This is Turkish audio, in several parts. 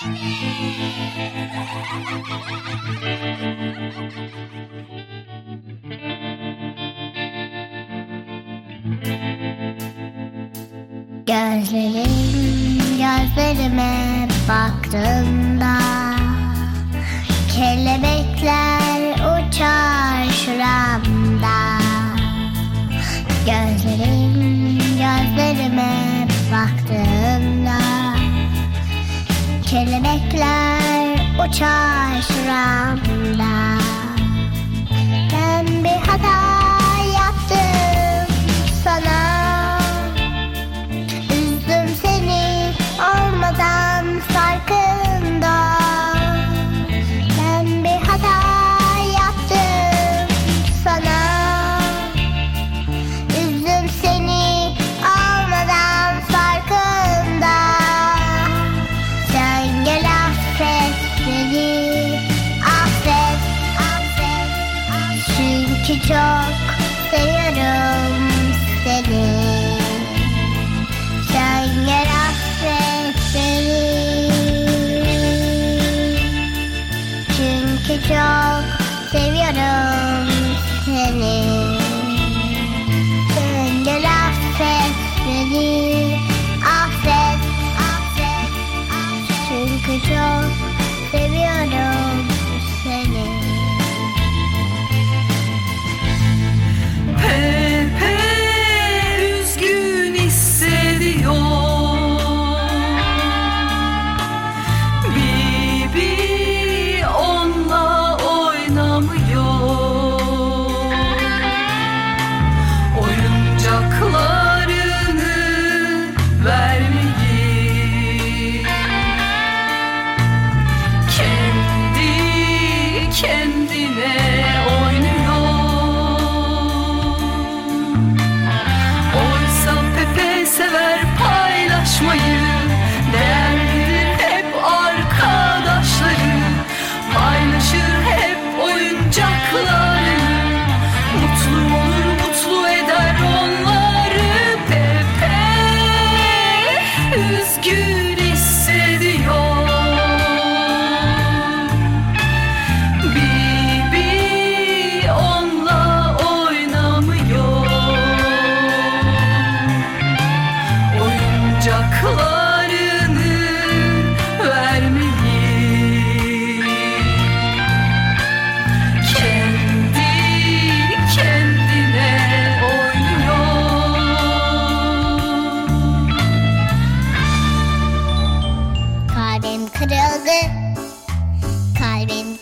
Gözlerim gözlerime baktığında Kelebekler uçar şuramda. Gözlerim gözlerime baktığında Kelebekler uçar şuramda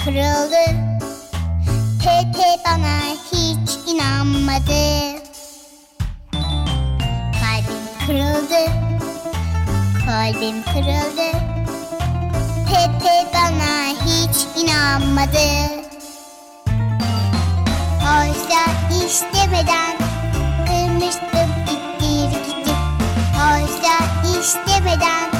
kırıldı. Pepe bana hiç inanmadı. Kalbim kırıldı. Kalbim kırıldı. Pepe bana hiç inanmadı. Oysa istemeden Kırmıştım ittir gidip Oysa istemeden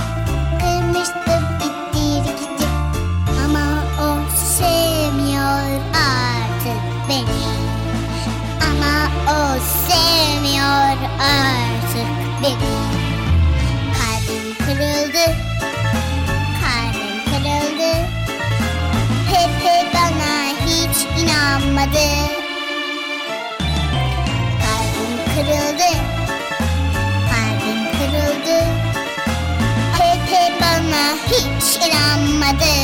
inanmadı Kalbim kırıldı. Kalbim kırıldı. Pepe bana hiç inanmadı.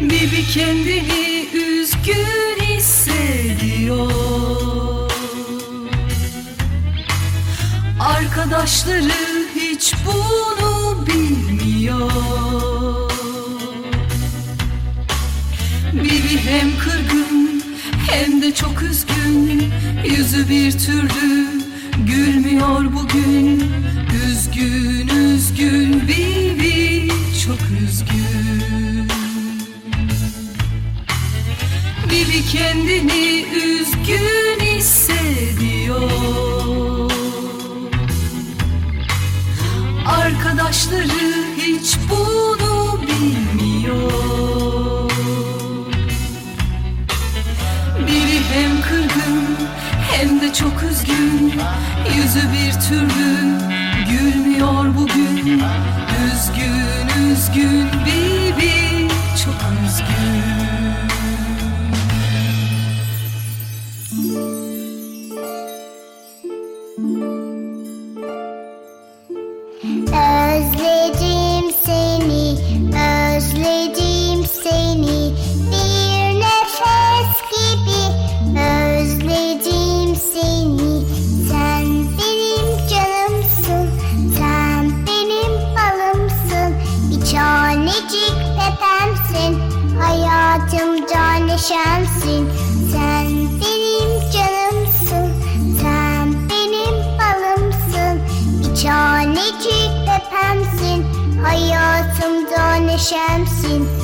Bibi kendini üzgün hissediyor. Arkadaşları hiç bunu bilmiyor hem kırgın hem de çok üzgün. Yüzü bir türlü gülmüyor bugün. Üzgün üzgün Bibi çok üzgün. Bibi kendini üzgün hissediyor. Arkadaşları hiç bunu hem kırgın hem de çok üzgün. Yüzü bir türlü gülmüyor Üzgün üzgün Bibi çok üzgün. Özledim Shamsin.